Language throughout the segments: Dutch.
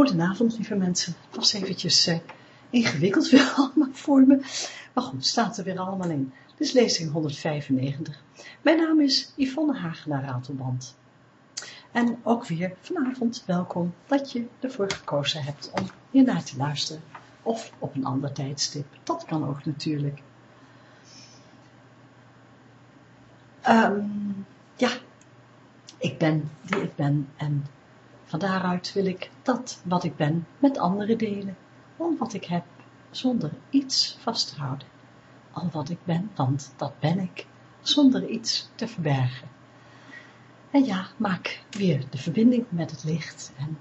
Goedenavond, lieve mensen. Het was eventjes uh, ingewikkeld weer allemaal voor me. Maar goed, staat er weer allemaal in. Dit is lezing 195. Mijn naam is Yvonne Hagenaar Ratelband. En ook weer vanavond welkom dat je ervoor gekozen hebt om hier naar te luisteren. Of op een ander tijdstip. Dat kan ook natuurlijk. Um, ja, ik ben die ik ben en van daaruit wil ik dat wat ik ben met anderen delen, om wat ik heb, zonder iets vast te houden. Al wat ik ben, want dat ben ik, zonder iets te verbergen. En ja, maak weer de verbinding met het licht en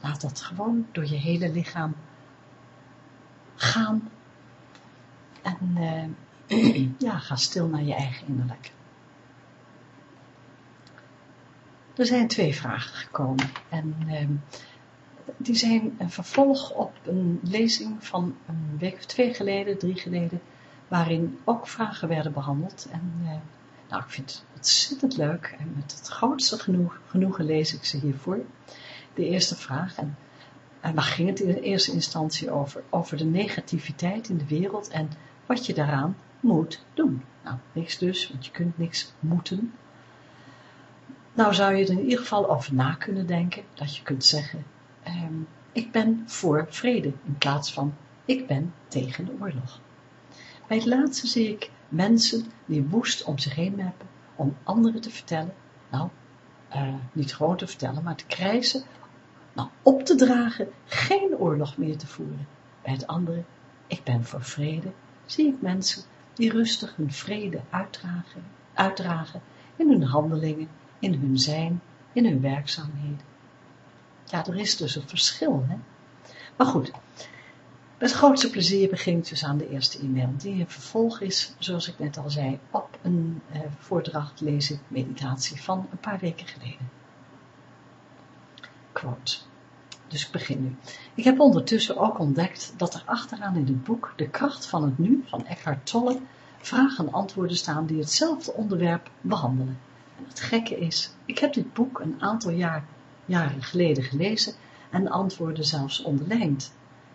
laat dat gewoon door je hele lichaam gaan. En uh, ja, ga stil naar je eigen innerlijk. Er zijn twee vragen gekomen en uh, die zijn een vervolg op een lezing van een week of twee geleden, drie geleden, waarin ook vragen werden behandeld. En uh, nou, ik vind het ontzettend leuk en met het grootste genoeg, genoegen lees ik ze hiervoor. De eerste vraag, en, en waar ging het in eerste instantie over? Over de negativiteit in de wereld en wat je daaraan moet doen. Nou, niks dus, want je kunt niks moeten. Nou zou je er in ieder geval over na kunnen denken, dat je kunt zeggen, ehm, ik ben voor vrede, in plaats van ik ben tegen de oorlog. Bij het laatste zie ik mensen die woest om zich heen meppen, om anderen te vertellen, nou, uh, niet gewoon te vertellen, maar te krijzen, nou, op te dragen, geen oorlog meer te voeren. Bij het andere, ik ben voor vrede, zie ik mensen die rustig hun vrede uitdragen, uitdragen in hun handelingen, in hun zijn, in hun werkzaamheden. Ja, er is dus een verschil, hè. Maar goed, met grootste plezier begin ik dus aan de eerste e-mail, die een vervolg is, zoals ik net al zei, op een eh, voordracht lezen meditatie van een paar weken geleden. Quote. Dus ik begin nu. Ik heb ondertussen ook ontdekt dat er achteraan in het boek De kracht van het nu van Eckhart Tolle vragen en antwoorden staan die hetzelfde onderwerp behandelen. En het gekke is, ik heb dit boek een aantal jaar, jaren geleden gelezen en de antwoorden zelfs onderlijnd.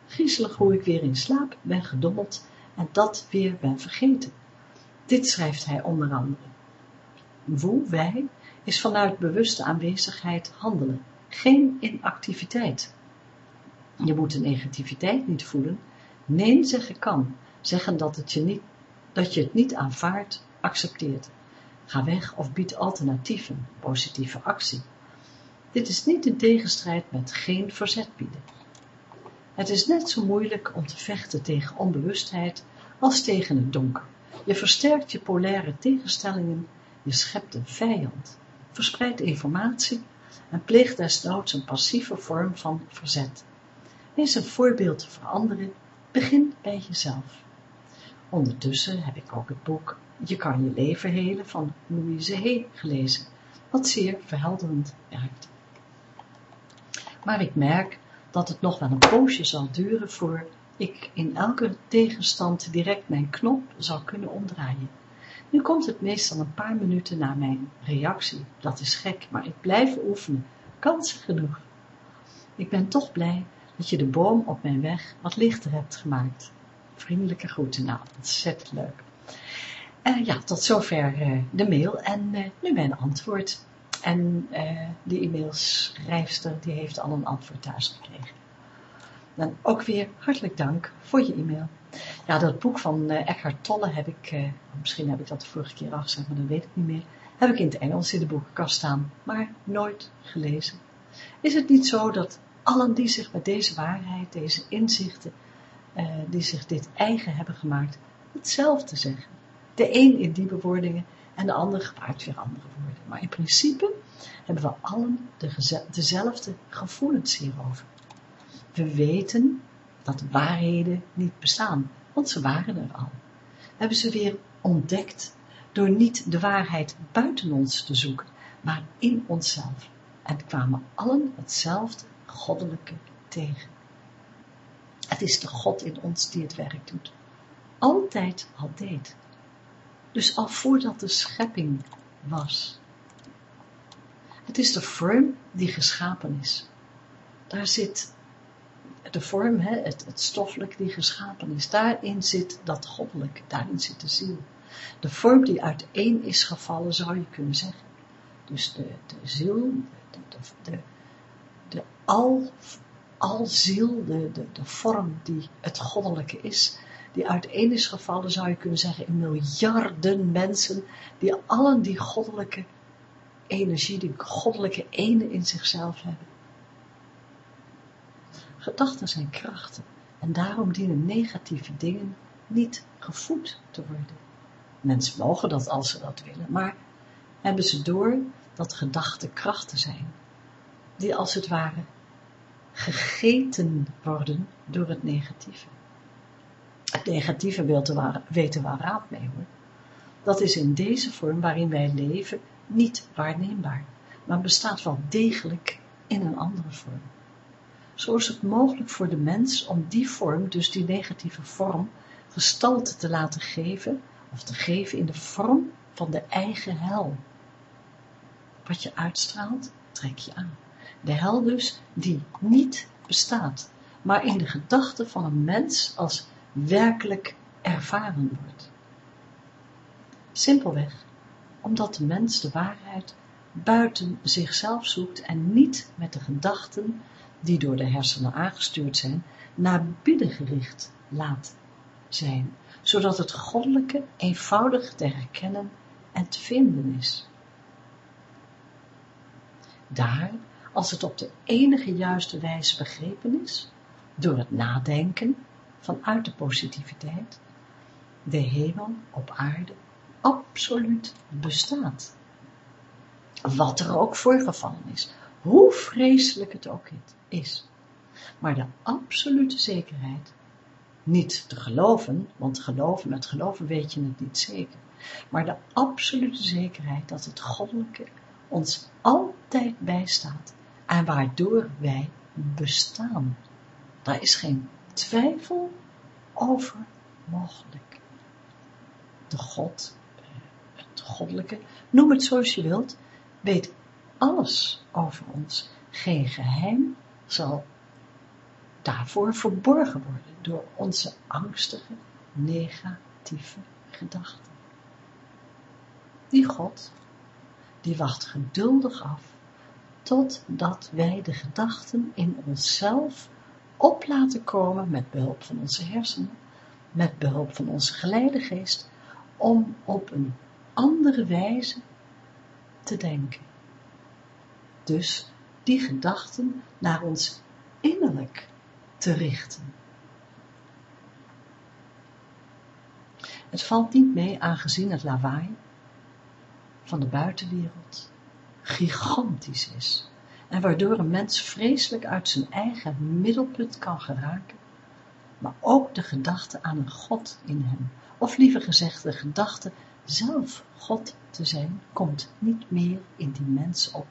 Griezelig hoe ik weer in slaap ben gedommeld en dat weer ben vergeten. Dit schrijft hij onder andere. Woe, wij, is vanuit bewuste aanwezigheid handelen, geen inactiviteit. Je moet de negativiteit niet voelen, nee zeggen kan, zeggen dat, het je, niet, dat je het niet aanvaardt, accepteert. Ga weg of bied alternatieven, positieve actie. Dit is niet in tegenstrijd met geen verzet bieden. Het is net zo moeilijk om te vechten tegen onbewustheid als tegen het donker. Je versterkt je polaire tegenstellingen, je schept een vijand, verspreidt informatie en pleegt desnoods een passieve vorm van verzet. Wees een voorbeeld voor anderen, begin bij jezelf. Ondertussen heb ik ook het boek Je kan je leven helen van Louise Hay gelezen, wat zeer verhelderend werkt. Maar ik merk dat het nog wel een poosje zal duren voor ik in elke tegenstand direct mijn knop zal kunnen omdraaien. Nu komt het meestal een paar minuten na mijn reactie. Dat is gek, maar ik blijf oefenen. Kansen genoeg. Ik ben toch blij dat je de boom op mijn weg wat lichter hebt gemaakt vriendelijke groeten. Nou, ontzettend leuk. Uh, ja, tot zover uh, de mail en uh, nu mijn antwoord. En de e-mailschrijfster die heeft al een antwoord thuis gekregen. Dan ook weer hartelijk dank voor je e-mail. Ja, dat boek van Eckhart Tolle heb ik, misschien heb ik dat de vorige keer al gezegd, maar dat weet ik niet meer. Heb ik in het Engels in de boekenkast staan, maar nooit gelezen. Is het niet zo dat allen die zich met deze waarheid, deze inzichten die zich dit eigen hebben gemaakt, hetzelfde zeggen. De een in die bewoordingen en de ander gebruikt weer andere woorden. Maar in principe hebben we allen de, dezelfde gevoelens hierover. We weten dat waarheden niet bestaan, want ze waren er al. We hebben ze weer ontdekt door niet de waarheid buiten ons te zoeken, maar in onszelf. En kwamen allen hetzelfde goddelijke tegen. Het is de God in ons die het werk doet. Altijd al deed. Dus al voordat de schepping was. Het is de vorm die geschapen is. daar zit de vorm, het, het stoffelijk die geschapen is, daarin zit dat goddelijke, daarin zit de ziel. De vorm die uiteen is gevallen, zou je kunnen zeggen. Dus de, de ziel, de, de, de, al, alziel, de, de, de vorm die het goddelijke is, die uiteen is gevallen, zou je kunnen zeggen, in miljarden mensen, die allen die goddelijke energie, die goddelijke ene in zichzelf hebben. Gedachten zijn krachten en daarom dienen negatieve dingen niet gevoed te worden. Mensen mogen dat als ze dat willen, maar hebben ze door dat gedachten krachten zijn, die als het ware gegeten worden door het negatieve. Het negatieve weten we raad mee hoor. Dat is in deze vorm waarin wij leven niet waarneembaar, maar bestaat wel degelijk in een andere vorm. Zo is het mogelijk voor de mens om die vorm, dus die negatieve vorm, gestalte te laten geven, of te geven in de vorm van de eigen hel. Wat je uitstraalt, trek je aan. De hel dus, die niet bestaat, maar in de gedachten van een mens als werkelijk ervaren wordt. Simpelweg, omdat de mens de waarheid buiten zichzelf zoekt en niet met de gedachten die door de hersenen aangestuurd zijn, naar binnen gericht laat zijn, zodat het goddelijke eenvoudig te herkennen en te vinden is. Daar, als het op de enige juiste wijze begrepen is, door het nadenken vanuit de positiviteit, de hemel op aarde absoluut bestaat. Wat er ook voorgevallen is, hoe vreselijk het ook is. Maar de absolute zekerheid, niet te geloven, want geloven, met geloven weet je het niet zeker, maar de absolute zekerheid dat het goddelijke ons altijd bijstaat en waardoor wij bestaan. Daar is geen twijfel over mogelijk. De God, het goddelijke, noem het zoals je wilt, weet alles over ons. Geen geheim zal daarvoor verborgen worden door onze angstige, negatieve gedachten. Die God, die wacht geduldig af, totdat wij de gedachten in onszelf op laten komen met behulp van onze hersenen, met behulp van onze geleidegeest, om op een andere wijze te denken. Dus die gedachten naar ons innerlijk te richten. Het valt niet mee aangezien het lawaai van de buitenwereld gigantisch is en waardoor een mens vreselijk uit zijn eigen middelpunt kan geraken, maar ook de gedachte aan een God in hem, of liever gezegd de gedachte zelf God te zijn, komt niet meer in die mens op.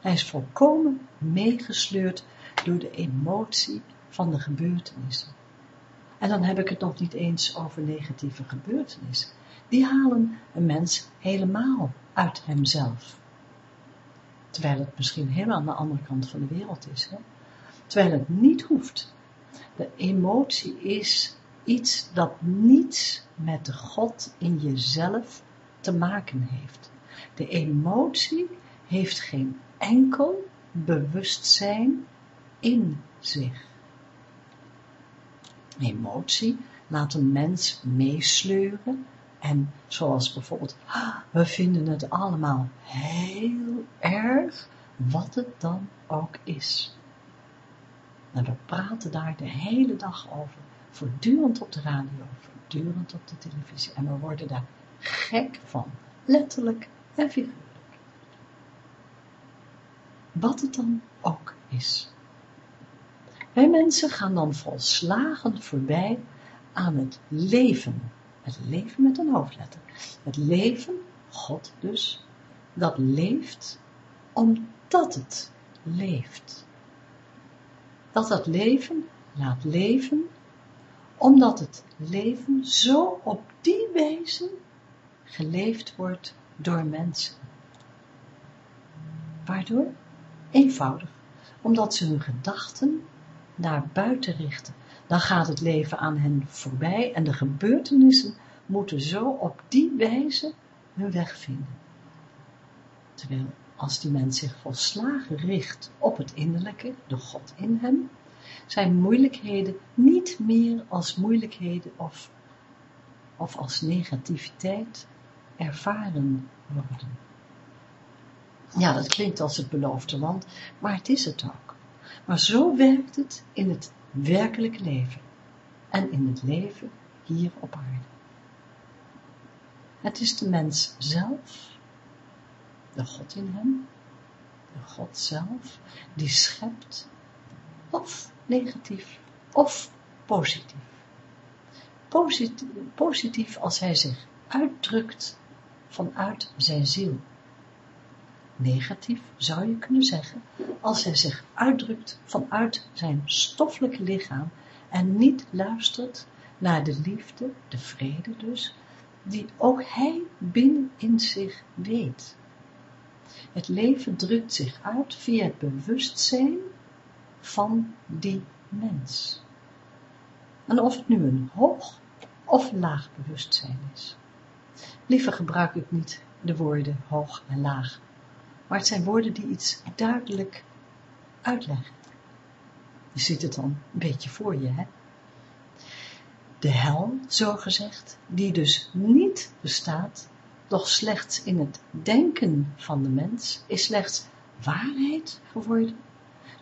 Hij is volkomen meegesleurd door de emotie van de gebeurtenissen. En dan heb ik het nog niet eens over negatieve gebeurtenissen. Die halen een mens helemaal uit hemzelf. Terwijl het misschien helemaal aan de andere kant van de wereld is. Hè? Terwijl het niet hoeft. De emotie is iets dat niets met de God in jezelf te maken heeft. De emotie heeft geen enkel bewustzijn in zich. Emotie laat een mens meesleuren en zoals bijvoorbeeld, ah, we vinden het allemaal heel erg, wat het dan ook is. En we praten daar de hele dag over, voortdurend op de radio, voortdurend op de televisie. En we worden daar gek van, letterlijk en figuurlijk. Wat het dan ook is. Wij mensen gaan dan volslagen voorbij aan het leven het leven met een hoofdletter. Het leven, God dus, dat leeft omdat het leeft. Dat dat leven laat leven, omdat het leven zo op die wijze geleefd wordt door mensen. Waardoor? Eenvoudig, omdat ze hun gedachten naar buiten richten. Dan gaat het leven aan hen voorbij en de gebeurtenissen moeten zo op die wijze hun weg vinden. Terwijl als die mens zich volslagen richt op het innerlijke, de God in hem, zijn moeilijkheden niet meer als moeilijkheden of, of als negativiteit ervaren worden. Ja, dat klinkt als het beloofde land, maar het is het ook. Maar zo werkt het in het werkelijke leven en in het leven hier op aarde. Het is de mens zelf, de God in hem, de God zelf, die schept, of negatief, of positief. Positief, positief als hij zich uitdrukt vanuit zijn ziel. Negatief zou je kunnen zeggen, als hij zich uitdrukt vanuit zijn stoffelijke lichaam en niet luistert naar de liefde, de vrede dus, die ook hij binnen in zich weet. Het leven drukt zich uit via het bewustzijn van die mens. En of het nu een hoog of laag bewustzijn is. Liever gebruik ik niet de woorden hoog en laag, maar het zijn woorden die iets duidelijk uitleggen. Je ziet het dan een beetje voor je, hè? De hel, zo gezegd, die dus niet bestaat, doch slechts in het denken van de mens, is slechts waarheid geworden,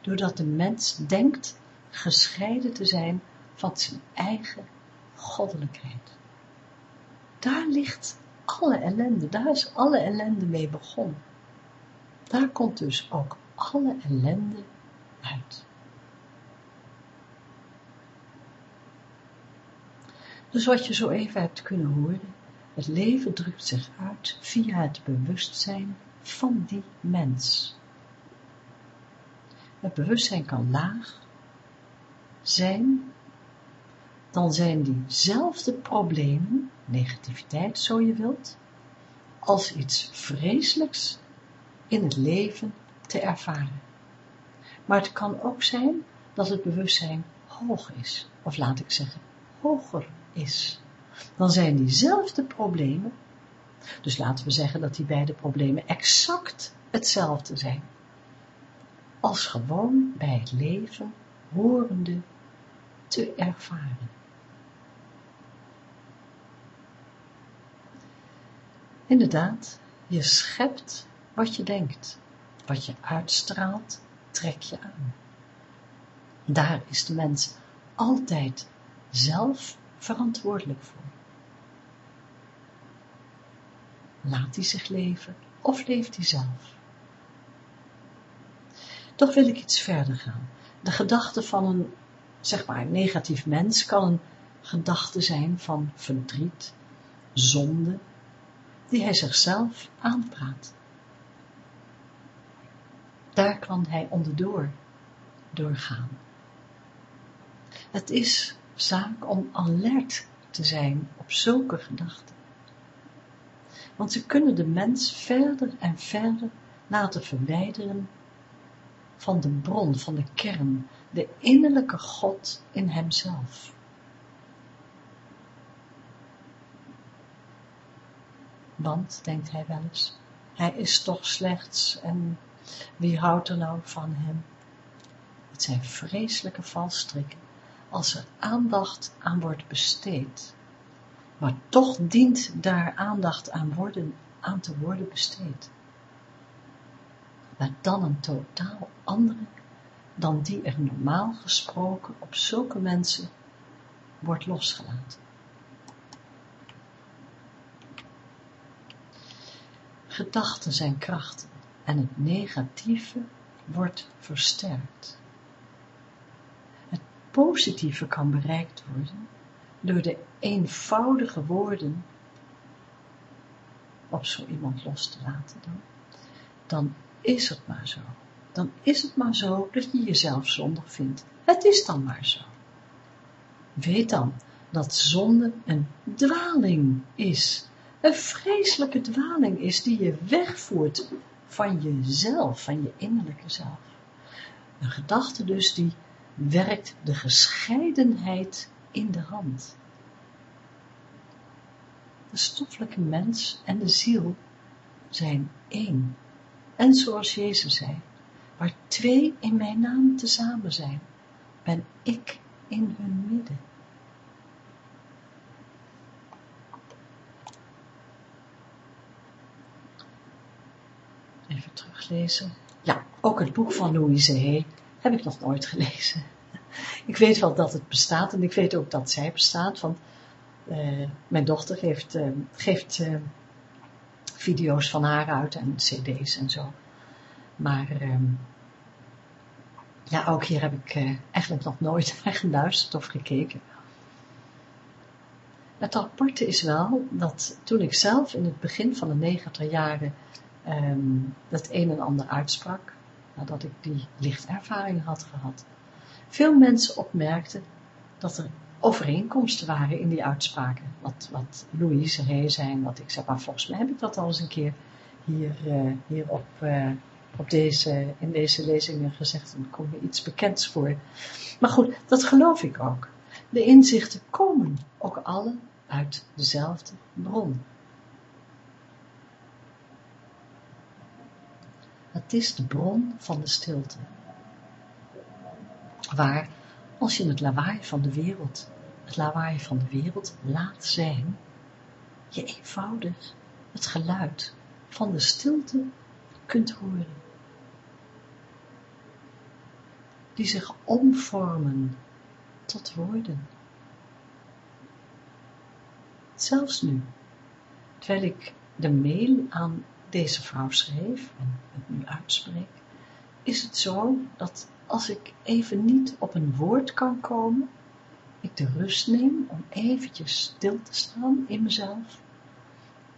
doordat de mens denkt gescheiden te zijn van zijn eigen goddelijkheid. Daar ligt alle ellende, daar is alle ellende mee begonnen. Daar komt dus ook alle ellende uit. Dus wat je zo even hebt kunnen horen, het leven drukt zich uit via het bewustzijn van die mens. Het bewustzijn kan laag zijn, dan zijn diezelfde problemen, negativiteit zo je wilt, als iets vreselijks in het leven te ervaren. Maar het kan ook zijn dat het bewustzijn hoog is, of laat ik zeggen, hoger is. Dan zijn diezelfde problemen, dus laten we zeggen dat die beide problemen exact hetzelfde zijn, als gewoon bij het leven horende te ervaren. Inderdaad, je schept wat je denkt, wat je uitstraalt, trek je aan. Daar is de mens altijd zelf verantwoordelijk voor. Laat hij zich leven of leeft hij zelf? Toch wil ik iets verder gaan. De gedachte van een, zeg maar, negatief mens kan een gedachte zijn van verdriet, zonde, die hij zichzelf aanpraat. Daar kan hij onderdoor doorgaan. Het is zaak om alert te zijn op zulke gedachten. Want ze kunnen de mens verder en verder laten verwijderen van de bron, van de kern, de innerlijke God in hemzelf. Want, denkt hij wel eens, hij is toch slechts en wie houdt er nou van hem? Het zijn vreselijke valstrikken als er aandacht aan wordt besteed. Maar toch dient daar aandacht aan, worden, aan te worden besteed. Maar dan een totaal andere dan die er normaal gesproken op zulke mensen wordt losgelaten. Gedachten zijn krachten en het negatieve wordt versterkt positieve kan bereikt worden door de eenvoudige woorden op zo iemand los te laten dan, dan is het maar zo. Dan is het maar zo dat je jezelf zondig vindt. Het is dan maar zo. Weet dan dat zonde een dwaling is. Een vreselijke dwaling is die je wegvoert van jezelf, van je innerlijke zelf. Een gedachte dus die werkt de gescheidenheid in de hand. De stoffelijke mens en de ziel zijn één. En zoals Jezus zei, waar twee in mijn naam tezamen zijn, ben ik in hun midden. Even teruglezen. Ja, ook het boek van Louise Hay heb ik nog nooit gelezen. Ik weet wel dat het bestaat en ik weet ook dat zij bestaat, want uh, mijn dochter geeft, uh, geeft uh, video's van haar uit en cd's en zo. Maar ehm, ja, ook hier heb ik eigenlijk nog nooit naar geluisterd of gekeken. Het aparte is wel dat toen ik zelf in het begin van de negentig jaren um, het een en ander uitsprak, nadat ik die lichtervaring had gehad, veel mensen opmerkten dat er overeenkomsten waren in die uitspraken. Wat, wat Louise Hay zijn, wat ik zeg, maar volgens mij heb ik dat al eens een keer hier, uh, hier op, uh, op deze, in deze lezingen gezegd. Dan komt me iets bekends voor. Maar goed, dat geloof ik ook. De inzichten komen ook alle uit dezelfde bron. Het is de bron van de stilte. Waar, als je het lawaai van de wereld, het lawaai van de wereld laat zijn, je eenvoudig het geluid van de stilte kunt horen. Die zich omvormen tot woorden. Zelfs nu, terwijl ik de mail aan deze vrouw schreef en het nu uitspreek, is het zo dat als ik even niet op een woord kan komen, ik de rust neem om eventjes stil te staan in mezelf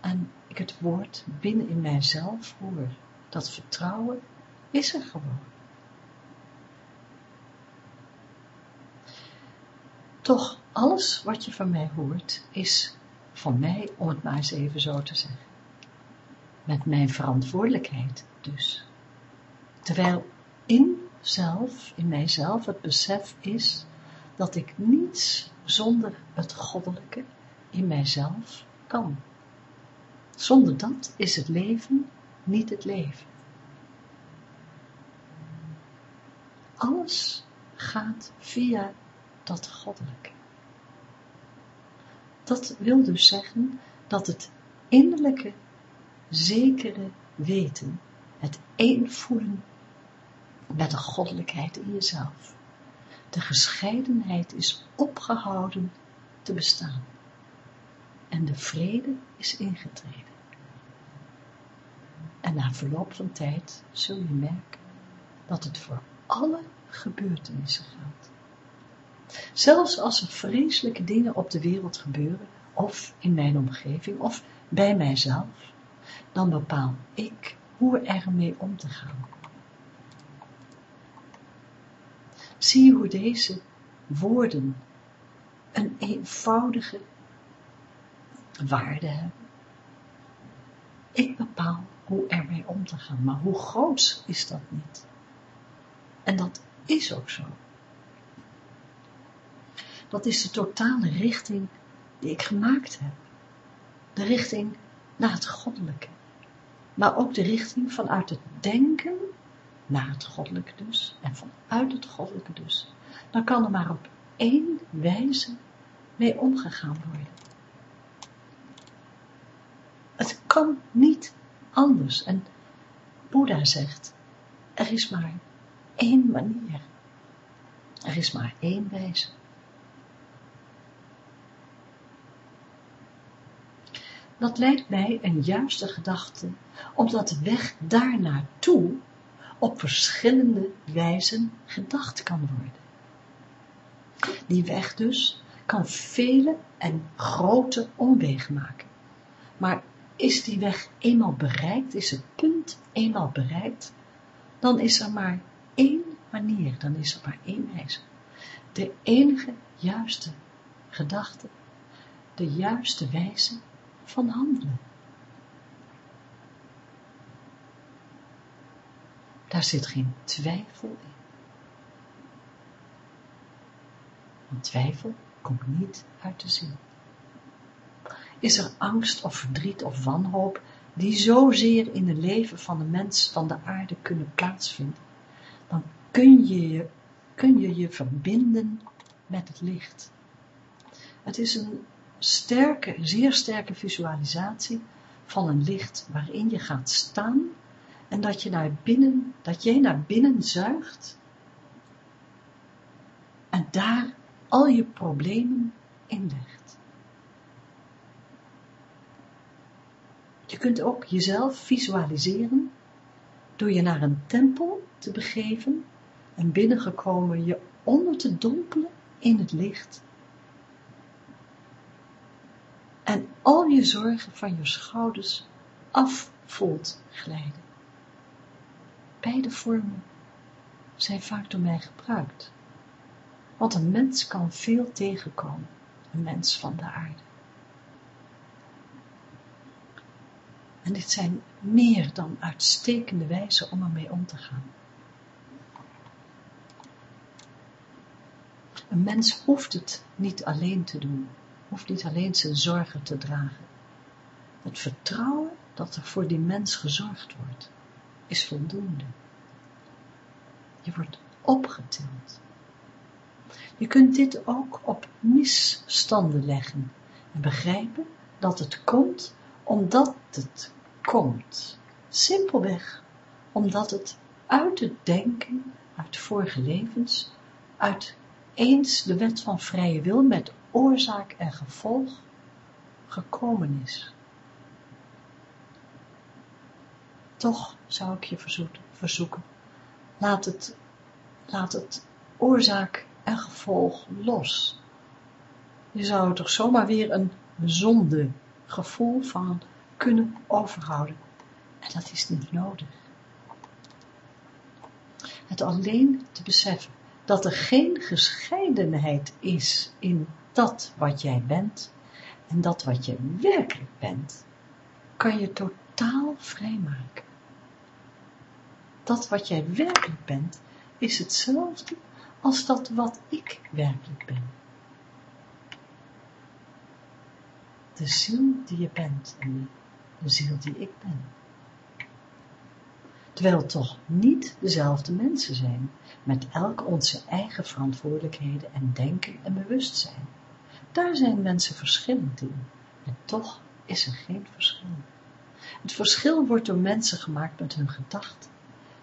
en ik het woord binnen in mijzelf hoor. Dat vertrouwen is er gewoon. Toch, alles wat je van mij hoort, is van mij, om het maar eens even zo te zeggen met mijn verantwoordelijkheid dus. Terwijl in zelf, in mijzelf, het besef is dat ik niets zonder het goddelijke in mijzelf kan. Zonder dat is het leven niet het leven. Alles gaat via dat goddelijke. Dat wil dus zeggen dat het innerlijke zekere weten, het één met de goddelijkheid in jezelf. De gescheidenheid is opgehouden te bestaan. En de vrede is ingetreden. En na verloop van tijd zul je merken dat het voor alle gebeurtenissen geldt. Zelfs als er vreselijke dingen op de wereld gebeuren, of in mijn omgeving, of bij mijzelf, dan bepaal ik hoe ermee om te gaan. Zie hoe deze woorden een eenvoudige waarde hebben. Ik bepaal hoe ermee om te gaan, maar hoe groot is dat niet? En dat is ook zo. Dat is de totale richting die ik gemaakt heb. De richting naar het goddelijke maar ook de richting vanuit het denken naar het goddelijke dus, en vanuit het goddelijke dus, dan kan er maar op één wijze mee omgegaan worden. Het kan niet anders. En Boeddha zegt, er is maar één manier. Er is maar één wijze. Dat lijkt mij een juiste gedachte, omdat de weg daar naartoe op verschillende wijzen gedacht kan worden. Die weg dus kan vele en grote omwegen maken. Maar is die weg eenmaal bereikt, is het punt eenmaal bereikt, dan is er maar één manier, dan is er maar één wijze. De enige juiste gedachte, de juiste wijze van handelen. Daar zit geen twijfel in. Want twijfel komt niet uit de ziel. Is er angst of verdriet of wanhoop die zozeer in het leven van de mens van de aarde kunnen plaatsvinden, dan kun je kun je, je verbinden met het licht. Het is een sterke, zeer sterke visualisatie van een licht waarin je gaat staan en dat je naar binnen, dat jij naar binnen zuigt en daar al je problemen in legt. Je kunt ook jezelf visualiseren door je naar een tempel te begeven en binnengekomen je onder te dompelen in het licht en al je zorgen van je schouders af voelt glijden. Beide vormen zijn vaak door mij gebruikt, want een mens kan veel tegenkomen, een mens van de aarde. En dit zijn meer dan uitstekende wijzen om ermee om te gaan. Een mens hoeft het niet alleen te doen, hoeft niet alleen zijn zorgen te dragen. Het vertrouwen dat er voor die mens gezorgd wordt, is voldoende. Je wordt opgetild. Je kunt dit ook op misstanden leggen en begrijpen dat het komt omdat het komt. Simpelweg omdat het uit het denken, uit vorige levens, uit eens de wet van vrije wil met oorzaak en gevolg gekomen is. Toch zou ik je verzoeken, laat het, laat het oorzaak en gevolg los. Je zou toch zomaar weer een zonde gevoel van kunnen overhouden. En dat is niet nodig. Het alleen te beseffen dat er geen gescheidenheid is in dat wat jij bent en dat wat je werkelijk bent, kan je totaal vrijmaken. Dat wat jij werkelijk bent, is hetzelfde als dat wat ik werkelijk ben. De ziel die je bent en de ziel die ik ben. Terwijl toch niet dezelfde mensen zijn, met elk onze eigen verantwoordelijkheden en denken en bewustzijn. Daar zijn mensen verschillend in. En toch is er geen verschil. Het verschil wordt door mensen gemaakt met hun gedachten,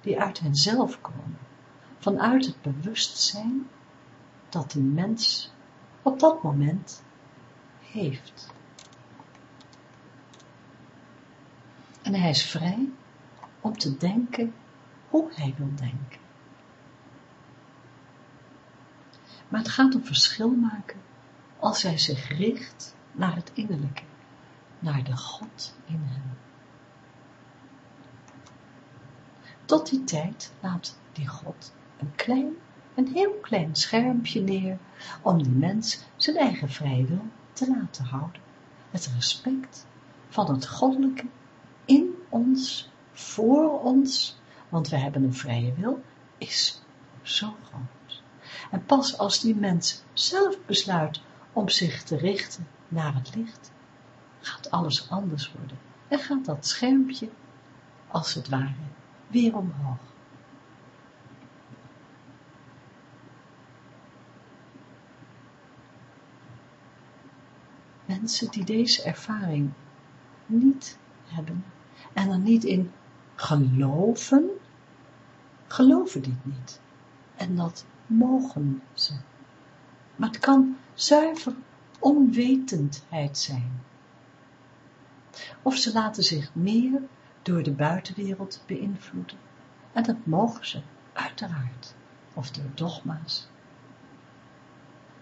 die uit henzelf komen, vanuit het bewustzijn dat de mens op dat moment heeft. En hij is vrij om te denken hoe hij wil denken. Maar het gaat om verschil maken als hij zich richt naar het innerlijke, naar de God in hem. Tot die tijd laat die God een klein, een heel klein schermpje neer om die mens zijn eigen vrije wil te laten houden. Het respect van het goddelijke in ons, voor ons, want we hebben een vrije wil, is zo groot. En pas als die mens zelf besluit om zich te richten naar het licht, gaat alles anders worden en gaat dat schermpje, als het ware, weer omhoog. Mensen die deze ervaring niet hebben en er niet in geloven, geloven dit niet. En dat mogen ze. Maar het kan zuiver onwetendheid zijn. Of ze laten zich meer door de buitenwereld beïnvloeden. En dat mogen ze, uiteraard. Of door dogma's.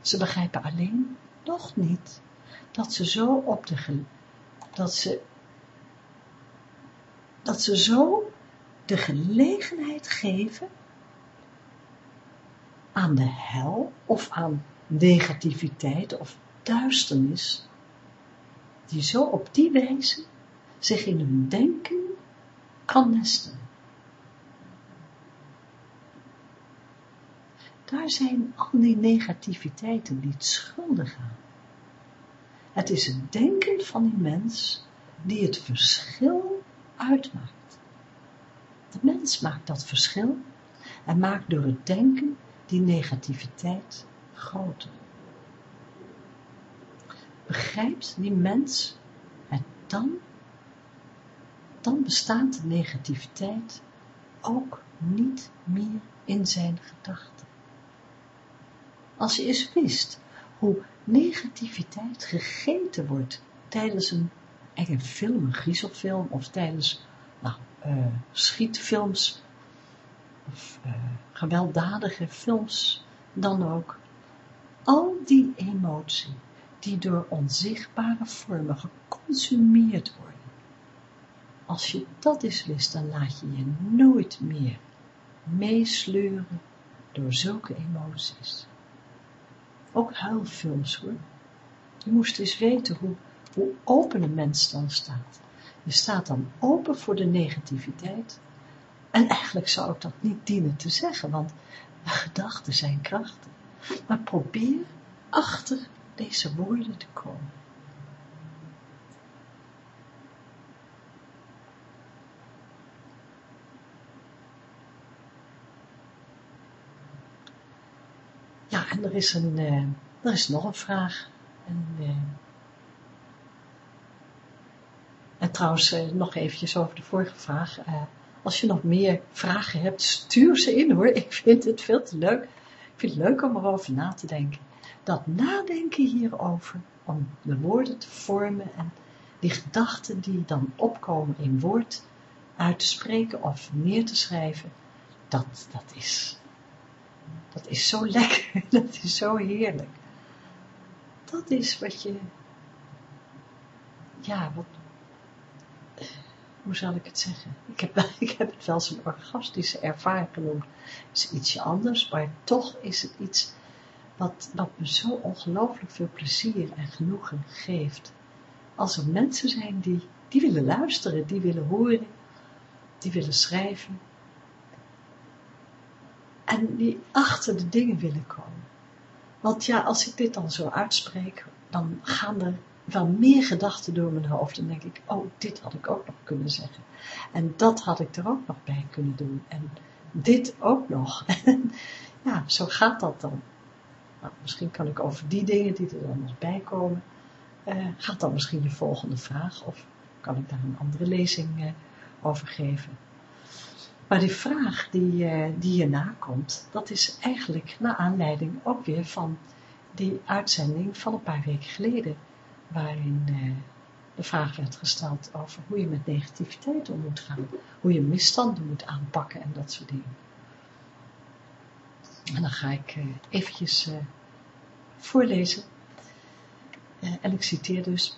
Ze begrijpen alleen nog niet dat ze zo op de, dat ze, dat ze zo de gelegenheid geven aan de hel of aan negativiteit of duisternis, die zo op die wijze zich in hun denken kan nesten. daar zijn al die negativiteiten niet schuldig aan. Het is het denken van die mens die het verschil uitmaakt. De mens maakt dat verschil en maakt door het denken die negativiteit groter. Begrijpt die mens het dan, dan bestaat de negativiteit ook niet meer in zijn gedachten. Als je eens wist hoe negativiteit gegeten wordt tijdens een enge film, een griezelfilm, of tijdens nou, uh, schietfilms, of uh, gewelddadige films, dan ook. Al die emotie die door onzichtbare vormen geconsumeerd worden. Als je dat eens wist, dan laat je je nooit meer meesleuren door zulke emoties. Ook huilfilms hoor. Je moest eens weten hoe, hoe open een mens dan staat. Je staat dan open voor de negativiteit. En eigenlijk zou ik dat niet dienen te zeggen, want gedachten zijn krachten. Maar probeer achter deze woorden te komen. Ja, en er is, een, uh, er is nog een vraag. En, uh, en trouwens, uh, nog eventjes over de vorige vraag. als je nog meer vragen hebt, stuur ze in hoor. Ik vind het veel te leuk. Ik vind het leuk om erover na te denken. Dat nadenken hierover, om de woorden te vormen en die gedachten die dan opkomen in woord uit te spreken of neer te schrijven, dat, dat is dat is zo lekker, dat is zo heerlijk. Dat is wat je, ja, wat, hoe zal ik het zeggen? Ik heb, ik heb het wel zo'n orgastische ervaring genoemd. Het is ietsje anders, maar toch is het iets wat, wat me zo ongelooflijk veel plezier en genoegen geeft. Als er mensen zijn die, die willen luisteren, die willen horen, die willen schrijven, en die achter de dingen willen komen. Want ja, als ik dit dan zo uitspreek, dan gaan er wel meer gedachten door mijn hoofd. Dan denk ik, oh, dit had ik ook nog kunnen zeggen. En dat had ik er ook nog bij kunnen doen. En dit ook nog. En ja, zo gaat dat dan. Nou, misschien kan ik over die dingen die er dan nog bij komen, uh, gaat dan misschien je volgende vraag, of kan ik daar een andere lezing uh, over geven. Maar die vraag die, uh, die hierna komt, dat is eigenlijk naar aanleiding ook weer van die uitzending van een paar weken geleden, waarin uh, de vraag werd gesteld over hoe je met negativiteit om moet gaan, hoe je misstanden moet aanpakken en dat soort dingen. En dan ga ik uh, eventjes voorlezen. en ik citeer dus,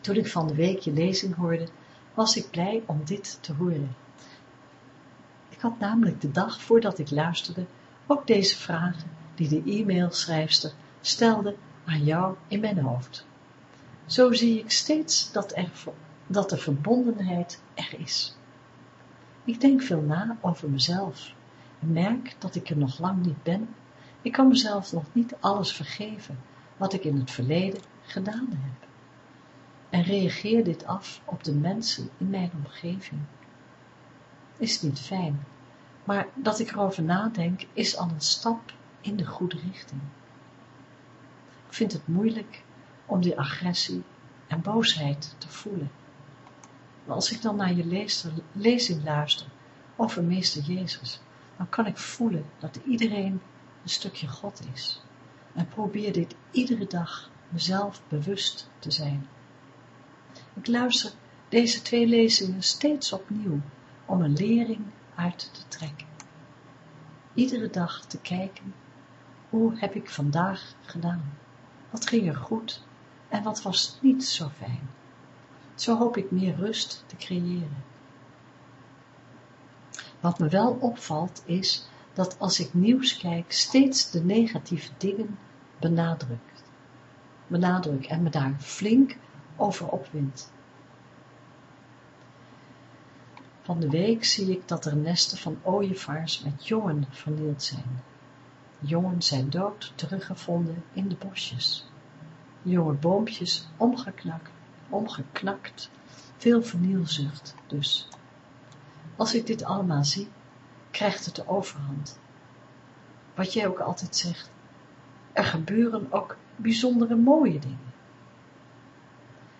toen ik van de week je lezing hoorde, was ik blij om dit te horen had namelijk de dag voordat ik luisterde ook deze vragen die de e-mailschrijfster stelde aan jou in mijn hoofd. Zo zie ik steeds dat, er, dat de verbondenheid er is. Ik denk veel na over mezelf en merk dat ik er nog lang niet ben. Ik kan mezelf nog niet alles vergeven wat ik in het verleden gedaan heb. En reageer dit af op de mensen in mijn omgeving. Is niet fijn maar dat ik erover nadenk is al een stap in de goede richting. Vind het moeilijk om die agressie en boosheid te voelen. Maar als ik dan naar je lezing luister over meester Jezus, dan kan ik voelen dat iedereen een stukje God is. En probeer dit iedere dag mezelf bewust te zijn. Ik luister deze twee lezingen steeds opnieuw om een lering uit te trekken. Iedere dag te kijken, hoe heb ik vandaag gedaan? Wat ging er goed en wat was niet zo fijn? Zo hoop ik meer rust te creëren. Wat me wel opvalt is dat als ik nieuws kijk steeds de negatieve dingen benadrukt. Benadruk en me daar flink over opwindt. Van de week zie ik dat er nesten van ooievaars met jongen vernield zijn. Jongen zijn dood teruggevonden in de bosjes. Jonge boompjes omgeknakt, omgeknakt, veel vernielzucht dus. Als ik dit allemaal zie, krijgt het de overhand. Wat jij ook altijd zegt, er gebeuren ook bijzondere mooie dingen.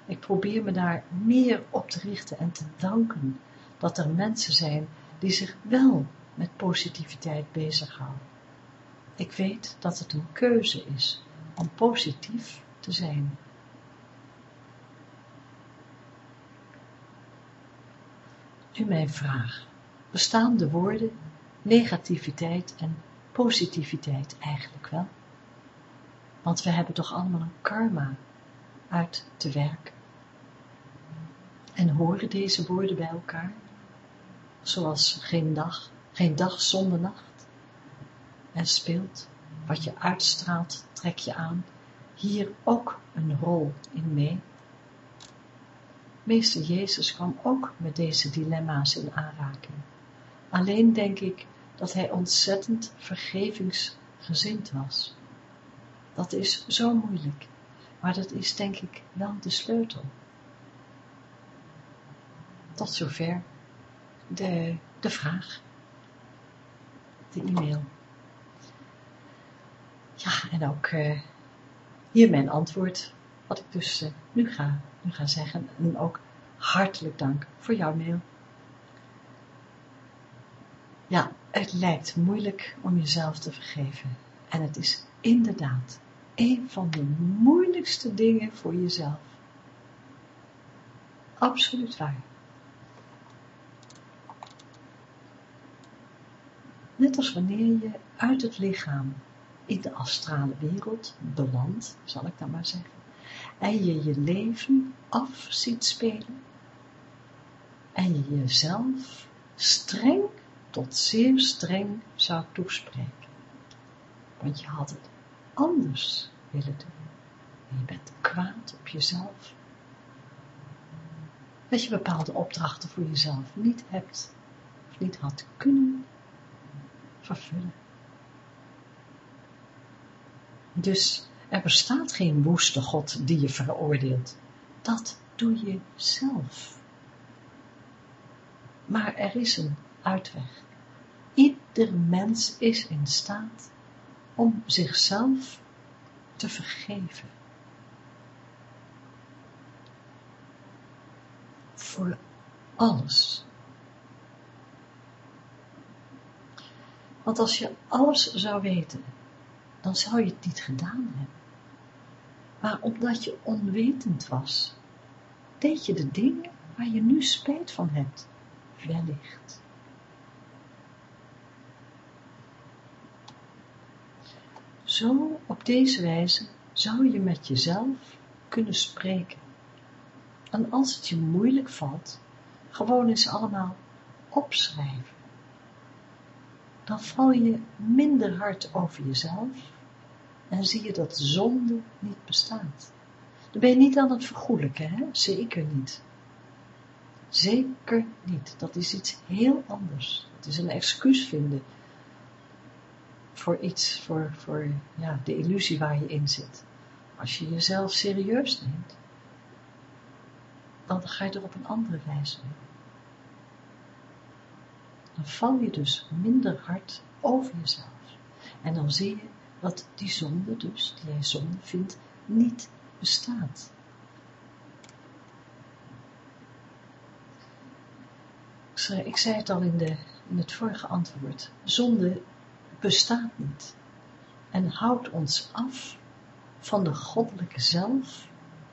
Ik probeer me daar meer op te richten en te danken dat er mensen zijn die zich wel met positiviteit bezighouden. Ik weet dat het een keuze is om positief te zijn. Nu mijn vraag. Bestaan de woorden negativiteit en positiviteit eigenlijk wel? Want we hebben toch allemaal een karma uit te werken. En horen deze woorden bij elkaar? Zoals geen dag, geen dag zonder nacht. En speelt, wat je uitstraalt, trek je aan, hier ook een rol in mee? Meester Jezus kwam ook met deze dilemma's in aanraking. Alleen denk ik dat hij ontzettend vergevingsgezind was. Dat is zo moeilijk, maar dat is denk ik wel de sleutel. Tot zover de, de vraag, de e-mail. Ja, en ook uh, hier mijn antwoord, wat ik dus uh, nu, ga, nu ga zeggen. En ook hartelijk dank voor jouw mail. Ja, het lijkt moeilijk om jezelf te vergeven. En het is inderdaad een van de moeilijkste dingen voor jezelf. Absoluut waar. Net als wanneer je uit het lichaam in de astrale wereld belandt, zal ik dan maar zeggen, en je je leven af ziet spelen, en je jezelf streng tot zeer streng zou toespreken. Want je had het anders willen doen. En je bent kwaad op jezelf. Dat je bepaalde opdrachten voor jezelf niet hebt, of niet had kunnen vervullen. Dus er bestaat geen woeste God die je veroordeelt. Dat doe je zelf. Maar er is een uitweg. Ieder mens is in staat om zichzelf te vergeven. Voor alles. Want als je alles zou weten, dan zou je het niet gedaan hebben. Maar omdat je onwetend was, deed je de dingen waar je nu spijt van hebt, wellicht. Zo, op deze wijze, zou je met jezelf kunnen spreken. En als het je moeilijk valt, gewoon eens allemaal opschrijven. Dan val je minder hard over jezelf en zie je dat zonde niet bestaat. Dan ben je niet aan het vergoelijken, hè? Zeker niet. Zeker niet. Dat is iets heel anders. Het is een excuus vinden voor iets, voor, voor ja, de illusie waar je in zit. Als je jezelf serieus neemt, dan ga je er op een andere wijze mee. Dan val je dus minder hard over jezelf. En dan zie je dat die zonde dus, die jij zonde vindt, niet bestaat. Ik zei het al in, de, in het vorige antwoord. Zonde bestaat niet en houdt ons af van de goddelijke zelf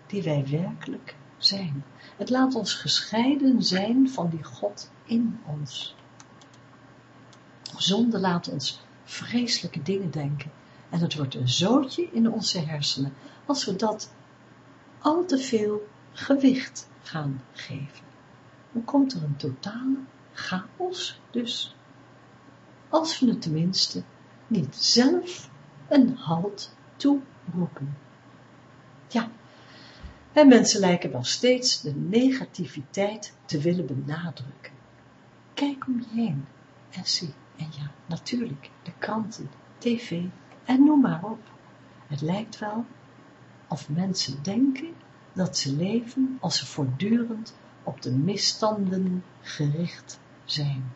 die wij werkelijk zijn. Het laat ons gescheiden zijn van die God in ons. Zonde laat ons vreselijke dingen denken en het wordt een zootje in onze hersenen als we dat al te veel gewicht gaan geven. Dan komt er een totale chaos dus als we het tenminste niet zelf een halt toeroepen. Ja, en mensen lijken wel steeds de negativiteit te willen benadrukken. Kijk om je heen en zie. En ja, natuurlijk, de kranten, tv en noem maar op. Het lijkt wel of mensen denken dat ze leven als ze voortdurend op de misstanden gericht zijn.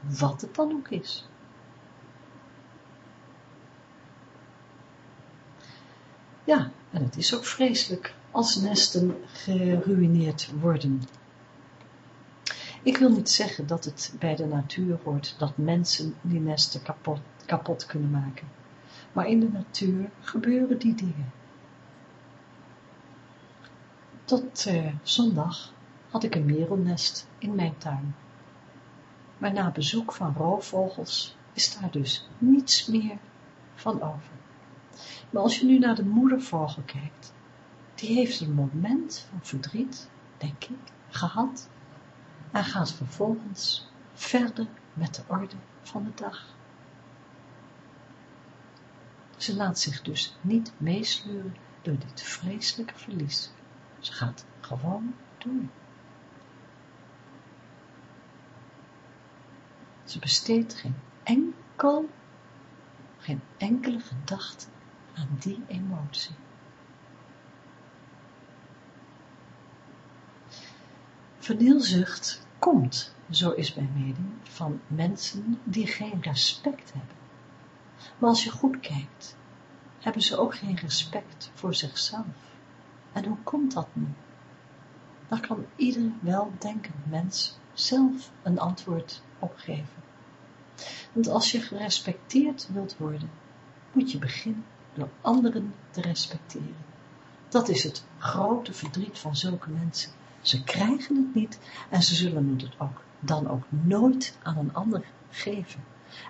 Wat het dan ook is. Ja, en het is ook vreselijk als nesten geruineerd worden. Ik wil niet zeggen dat het bij de natuur hoort dat mensen die nesten kapot, kapot kunnen maken. Maar in de natuur gebeuren die dingen. Tot eh, zondag had ik een merelnest in mijn tuin. Maar na bezoek van roofvogels is daar dus niets meer van over. Maar als je nu naar de moedervogel kijkt, die heeft een moment van verdriet, denk ik, gehad en gaat vervolgens verder met de orde van de dag. Ze laat zich dus niet meesleuren door dit vreselijke verlies. Ze gaat gewoon door. Ze besteedt geen enkel, geen enkele gedachte aan die emotie. Verdeelzucht komt, zo is mijn mening, van mensen die geen respect hebben. Maar als je goed kijkt, hebben ze ook geen respect voor zichzelf. En hoe komt dat nu? Daar kan ieder weldenkend mens zelf een antwoord op geven. Want als je gerespecteerd wilt worden, moet je beginnen door anderen te respecteren. Dat is het grote verdriet van zulke mensen. Ze krijgen het niet en ze zullen het ook, dan ook nooit aan een ander geven.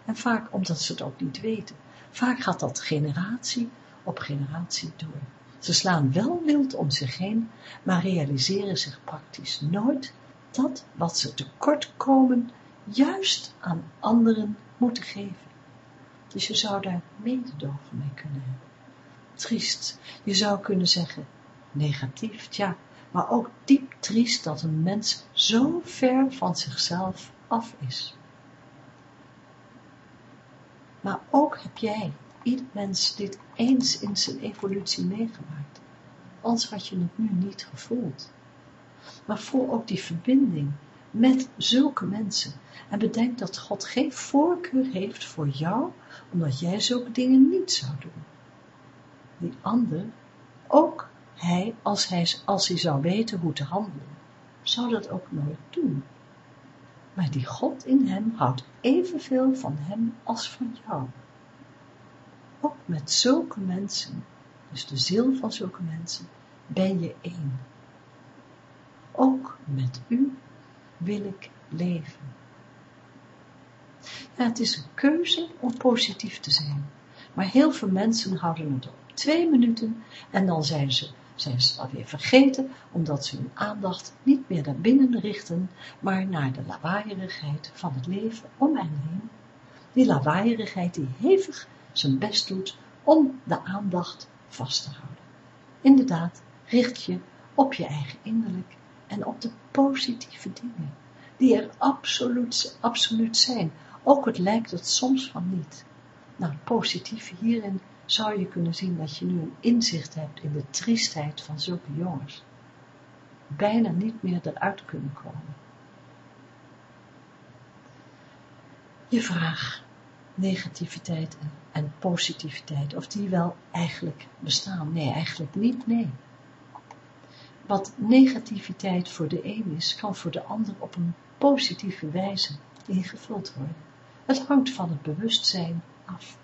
En vaak omdat ze het ook niet weten. Vaak gaat dat generatie op generatie door. Ze slaan wel wild om zich heen, maar realiseren zich praktisch nooit dat wat ze tekort komen, juist aan anderen moeten geven. Dus je zou daar mededogen mee kunnen hebben. Triest, je zou kunnen zeggen, negatief, ja, maar ook diep triest dat een mens zo ver van zichzelf af is. Maar ook heb jij, ieder mens, dit eens in zijn evolutie meegemaakt, anders had je het nu niet gevoeld. Maar voel ook die verbinding met zulke mensen en bedenk dat God geen voorkeur heeft voor jou, omdat jij zulke dingen niet zou doen. Die ander, ook hij, als hij, als hij zou weten hoe te handelen, zou dat ook nooit doen. Maar die God in hem houdt evenveel van hem als van jou. Ook met zulke mensen, dus de ziel van zulke mensen, ben je één. Ook met u wil ik leven. Ja, het is een keuze om positief te zijn. Maar heel veel mensen houden het op twee minuten en dan zijn ze, zijn ze alweer vergeten, omdat ze hun aandacht niet meer naar binnen richten, maar naar de lawaaierigheid van het leven om hen heen. Die lawaaierigheid die hevig zijn best doet om de aandacht vast te houden. Inderdaad, richt je op je eigen innerlijk en op de positieve dingen, die er absoluut, absoluut zijn, ook het lijkt het soms van niet. Nou, het positieve hierin zou je kunnen zien dat je nu een inzicht hebt in de triestheid van zulke jongens. Bijna niet meer eruit kunnen komen. Je vraag, negativiteit en, positiviteit, of die wel eigenlijk bestaan? Nee, eigenlijk niet, nee. Wat negativiteit voor de een is, kan voor de ander op een positieve wijze ingevuld worden. Het hangt van het bewustzijn af.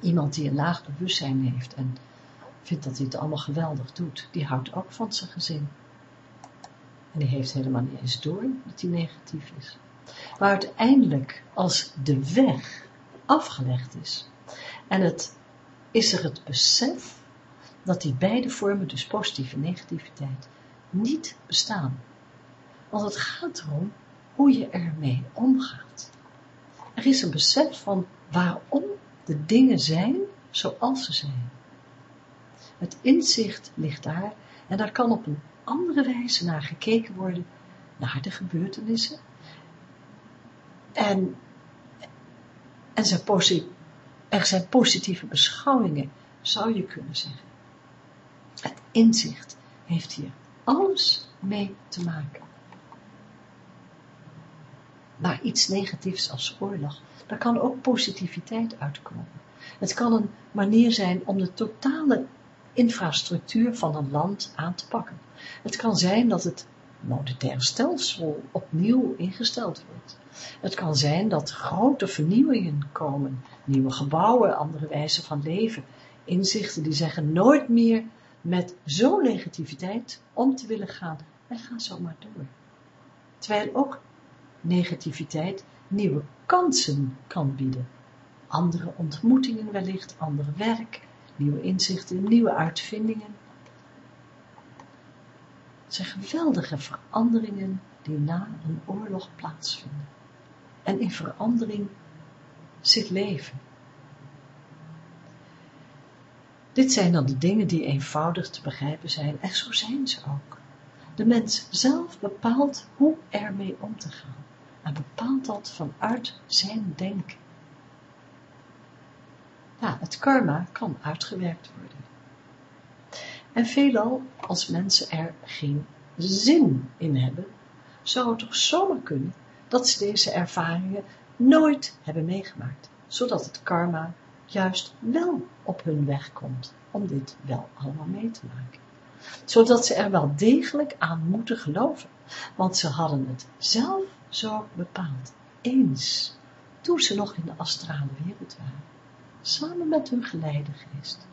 Iemand die een laag bewustzijn heeft en vindt dat hij het allemaal geweldig doet, die houdt ook van zijn gezin. En die heeft helemaal niet eens door dat hij negatief is. Maar uiteindelijk, als de weg afgelegd is, en het is er het besef dat die beide vormen, dus positieve en negativiteit, niet bestaan. Want het gaat erom hoe je ermee omgaat. Er is een besef van waarom de dingen zijn zoals ze zijn. Het inzicht ligt daar en daar kan op een andere wijze naar gekeken worden, naar de gebeurtenissen. En, en zijn er zijn positieve beschouwingen, zou je kunnen zeggen. Het inzicht heeft hier alles mee te maken. Maar iets negatiefs als oorlog, daar kan ook positiviteit uitkomen. Het kan een manier zijn om de totale infrastructuur van een land aan te pakken. Het kan zijn dat het monetaire stelsel opnieuw ingesteld wordt. Het kan zijn dat grote vernieuwingen komen, nieuwe gebouwen, andere wijzen van leven, inzichten die zeggen nooit meer met zo'n negativiteit om te willen gaan en ga zo maar door. Terwijl ook negativiteit nieuwe kansen kan bieden. Andere ontmoetingen wellicht, ander werk, nieuwe inzichten, nieuwe uitvindingen. Het zijn geweldige veranderingen die na een oorlog plaatsvinden. En in verandering zit leven. Dit zijn dan de dingen die eenvoudig te begrijpen zijn, en zo zijn ze ook. De mens zelf bepaalt hoe ermee om te gaan, en bepaalt dat vanuit zijn denken. Ja, het karma kan uitgewerkt worden. En veelal, als mensen er geen zin in hebben, zou het toch zomaar kunnen dat ze deze ervaringen nooit hebben meegemaakt, zodat het karma juist wel op hun weg komt om dit wel allemaal mee te maken. Zodat ze er wel degelijk aan moeten geloven, want ze hadden het zelf zo bepaald, eens, toen ze nog in de astrale wereld waren, samen met hun geleidegeest,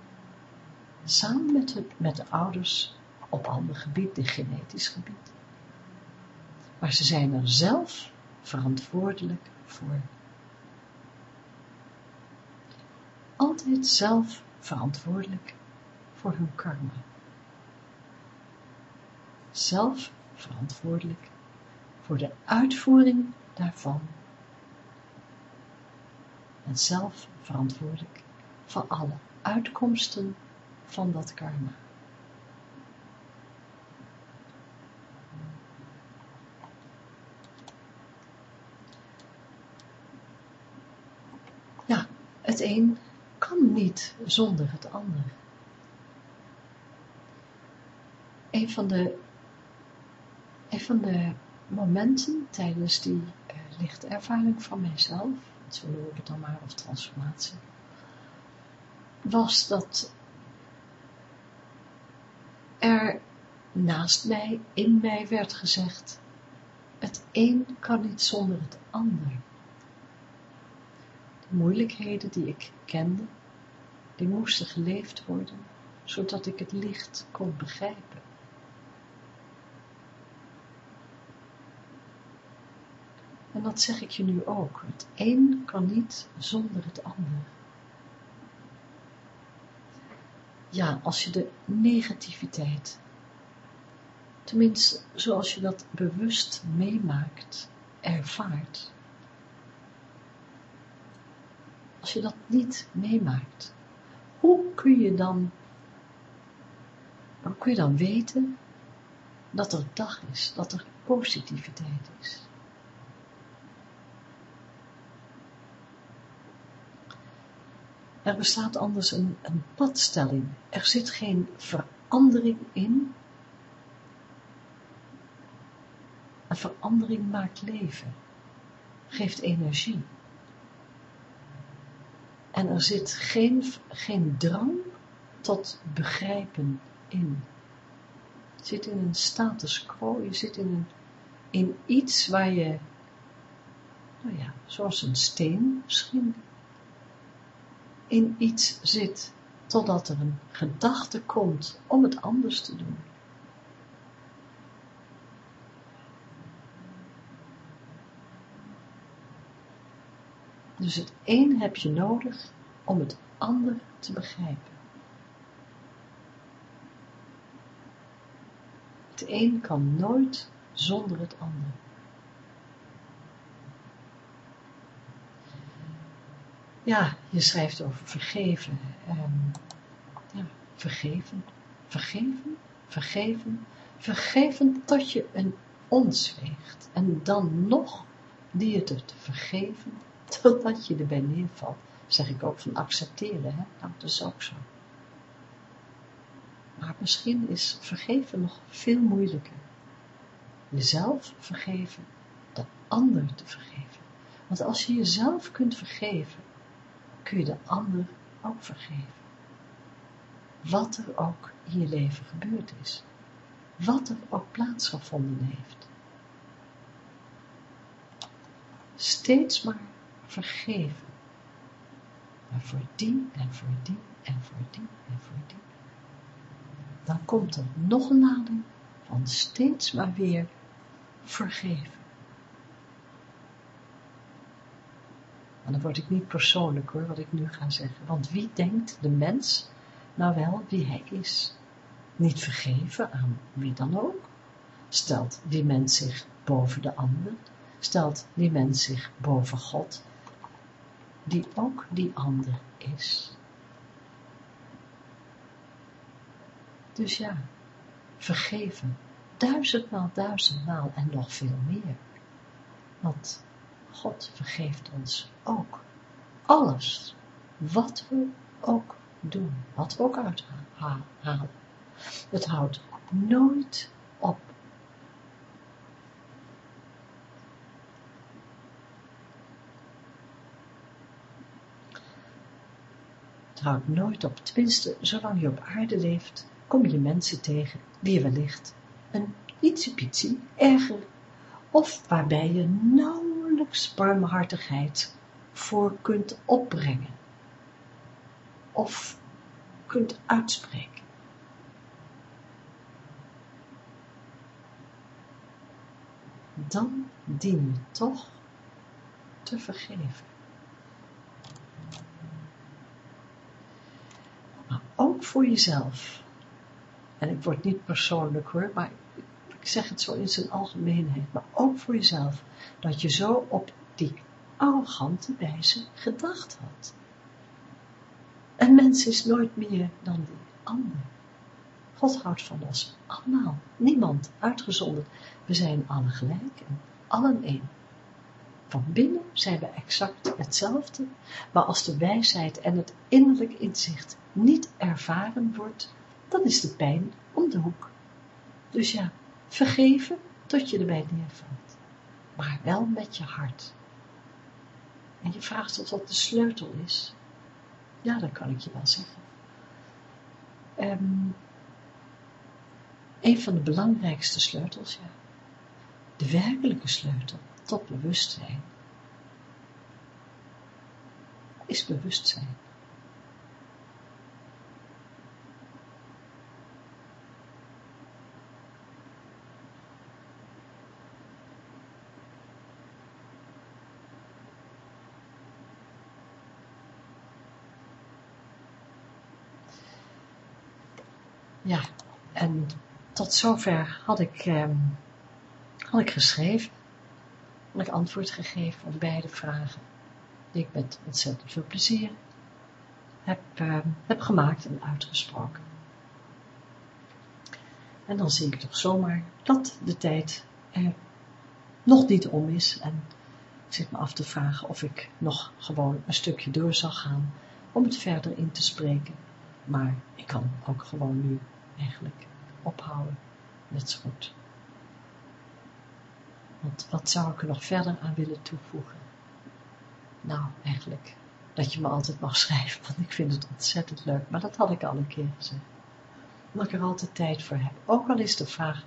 samen met, met de ouders op ander gebied, de genetisch gebied. Maar ze zijn er zelf verantwoordelijk voor. Altijd zelf verantwoordelijk voor hun karma. Zelf verantwoordelijk voor de uitvoering daarvan. En zelf verantwoordelijk voor alle uitkomsten van dat karma. Ja, het een kan niet zonder het ander. Een van de, een van de momenten tijdens die uh, lichte ervaring van mijzelf, zo noem ik het dan maar, of transformatie, was dat er naast mij, in mij werd gezegd, het een kan niet zonder het ander. De moeilijkheden die ik kende, die moesten geleefd worden, zodat ik het licht kon begrijpen. En dat zeg ik je nu ook. Het een kan niet zonder het ander. Ja, als je de negativiteit, tenminste zoals je dat bewust meemaakt, ervaart, als je dat niet meemaakt, hoe kun je dan, hoe kun je dan weten dat er dag is, dat er positiviteit is? Er bestaat anders een, een padstelling. Er zit geen verandering in. Een verandering maakt leven, geeft energie. En er zit geen, geen drang tot begrijpen in. Je zit in een status quo, je zit in, een, in iets waar je, nou ja, zoals een steen misschien, in iets zit, totdat er een gedachte komt om het anders te doen. Dus het een heb je nodig om het ander te begrijpen. Het een kan nooit zonder het ander. Ja, je schrijft over vergeven. ja, vergeven, vergeven, vergeven, vergeven tot je een ons weegt. En dan nog die je te vergeven totdat je erbij neervalt. Zeg ik ook van accepteren, hè? Nou, dat is ook zo. Maar misschien is vergeven nog veel moeilijker. Jezelf vergeven, de ander te vergeven. Want als je jezelf kunt vergeven, kun je de ander ook vergeven. Wat er ook in je leven gebeurd is. Wat er ook plaatsgevonden heeft. Steeds maar vergeven. Maar voor die en voor die en voor die en voor die. Dan komt er nog een lading van steeds maar weer vergeven. En dan word ik niet persoonlijk hoor, wat ik nu ga zeggen. Want wie denkt de mens nou wel wie hij is? Niet vergeven aan wie dan ook? Stelt die mens zich boven de ander? Stelt die mens zich boven God? Die ook die ander is. Dus ja, vergeven, duizendmaal, duizendmaal en nog veel meer. Want God vergeeft ons ook. Alles, wat we ook doen, wat we ook uithalen. Het houdt nooit op. Het houdt nooit op, tenminste, zolang je op aarde leeft, kom je mensen tegen die wellicht een ietsiepietsie erger of waarbij je nauwelijks barmhartigheid voor kunt opbrengen of kunt uitspreken. Dan dien je toch te vergeven. Maar ook voor jezelf. En ik word niet persoonlijk hoor, maar ik zeg het zo in zijn algemeenheid, maar ook voor jezelf, dat je zo op die arrogante wijze gedacht had. Een mens is nooit meer dan die ander. God houdt van ons allemaal, niemand uitgezonderd. We zijn allen gelijk en allen één. Van binnen zijn we exact hetzelfde, maar als de wijsheid en het innerlijk inzicht niet ervaren wordt, dan is de pijn om de hoek. Dus ja, vergeven tot je erbij neervalt, maar wel met je hart. En je vraagt of dat de sleutel is. Ja, dat kan ik je wel zeggen. Um, een van de belangrijkste sleutels, ja. De werkelijke sleutel tot bewustzijn is bewustzijn. Ja, en tot zover had ik, um, had ik geschreven, had ik antwoord gegeven op beide vragen, die ik met ontzettend veel plezier heb, uh, heb gemaakt en uitgesproken. En dan zie ik toch zomaar dat de tijd er nog niet om is en ik zit me af te vragen of ik nog gewoon een stukje door zal gaan om het verder in te spreken. Maar ik kan ook gewoon nu eigenlijk ophouden. Zo goed. Want wat zou ik er nog verder aan willen toevoegen? Nou, eigenlijk dat je me altijd mag schrijven, want ik vind het ontzettend leuk. Maar dat had ik al een keer gezegd. Omdat ik er altijd tijd voor heb. Ook al is de vraag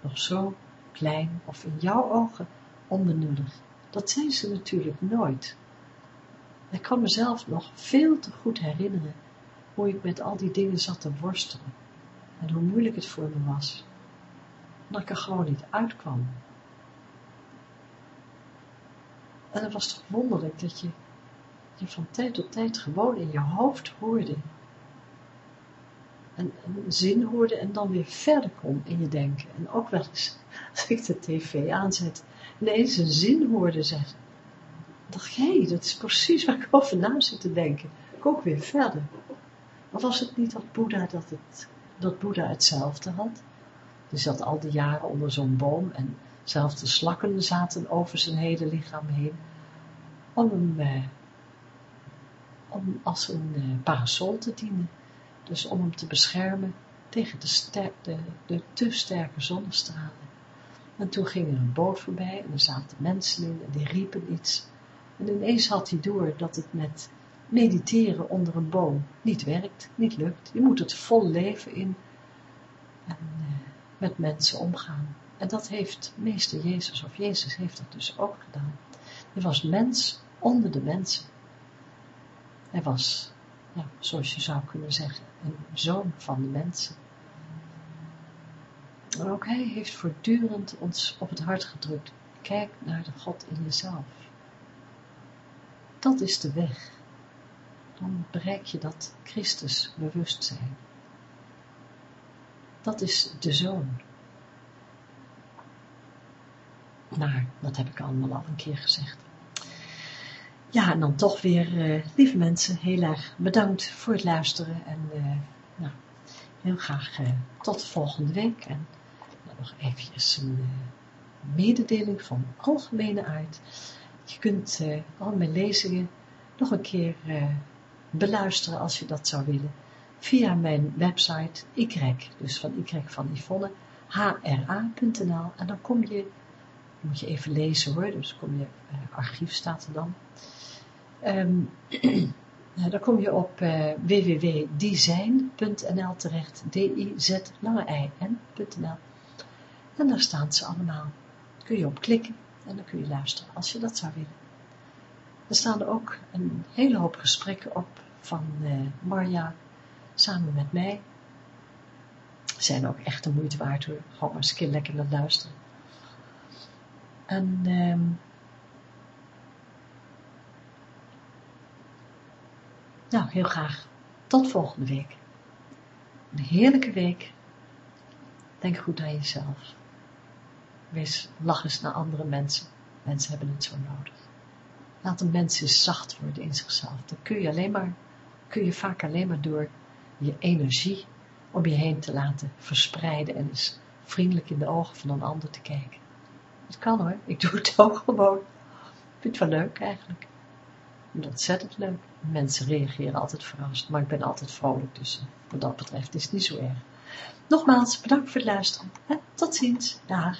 nog zo klein of in jouw ogen onbenullig. Dat zijn ze natuurlijk nooit. Ik kan mezelf nog veel te goed herinneren hoe ik met al die dingen zat te worstelen en hoe moeilijk het voor me was. Dat ik er gewoon niet uitkwam. En het was toch wonderlijk dat je, je van tijd tot tijd gewoon in je hoofd hoorde. En een zin hoorde en dan weer verder kon in je denken. En ook wel eens, als ik de tv aanzet, ineens een zin hoorde zeggen. dacht, hé, hey, dat is precies waar ik over na zit te denken. Ik ook weer verder. Maar was het niet dat Boeddha dat het dat Boeddha hetzelfde had. Die zat al die jaren onder zo'n boom en zelfs de slakken zaten over zijn hele lichaam heen om hem eh, om als een eh, parasol te dienen. Dus om hem te beschermen tegen de, de, de te sterke zonnestralen. En toen ging er een boot voorbij en er zaten mensen in en die riepen iets. En ineens had hij door dat het met mediteren onder een boom niet werkt, niet lukt. Je moet het vol leven in en uh, met mensen omgaan. En dat heeft meester Jezus, of Jezus heeft dat dus ook gedaan. Hij was mens onder de mensen. Hij was, zoals je zou kunnen zeggen, een zoon van de mensen. En ook hij heeft voortdurend ons op het hart gedrukt. Kijk naar de God in jezelf. Dat is de weg. Dan bereik je dat Christus bewustzijn. Dat is de zoon. Maar, dat heb ik allemaal al een keer gezegd. Ja, en dan toch weer, uh, lieve mensen, heel erg bedankt voor het luisteren. En uh, nou, heel graag uh, tot volgende week. En nog eventjes een mededeling van algemene aard. Je kunt al mijn lezingen nog een keer beluisteren als je dat zou willen. Via mijn website Y, dus van Y van Yvonne, hra.nl. En dan kom je, moet je even lezen hoor, dus kom je, archief staat er dan. Um, dan kom je op uh, www.design.nl terecht, d-i-z lange i-n.nl en daar staan ze allemaal. Kun je op klikken en dan kun je luisteren als je dat zou willen. Er staan er ook een hele hoop gesprekken op van uh, Marja samen met mij. Zijn ook echt de moeite waard hoor. Gewoon maar eens een keer lekker naar luisteren. En um, Nou, heel graag. Tot volgende week. Een heerlijke week. Denk goed aan jezelf. Wees, lach eens naar andere mensen. Mensen hebben het zo nodig. Laat een mens zacht worden in zichzelf. Dat kun je alleen maar, kun je vaak alleen maar door je energie om je heen te laten verspreiden en eens vriendelijk in de ogen van een ander te kijken. Dat kan hoor, ik doe het ook gewoon. Ik vind het wel leuk eigenlijk ontzettend leuk. Mensen reageren altijd verrast, maar ik ben altijd vrolijk, dus wat dat betreft is het niet zo erg. Nogmaals, bedankt voor het luisteren. Tot ziens. Dag.